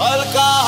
हल्का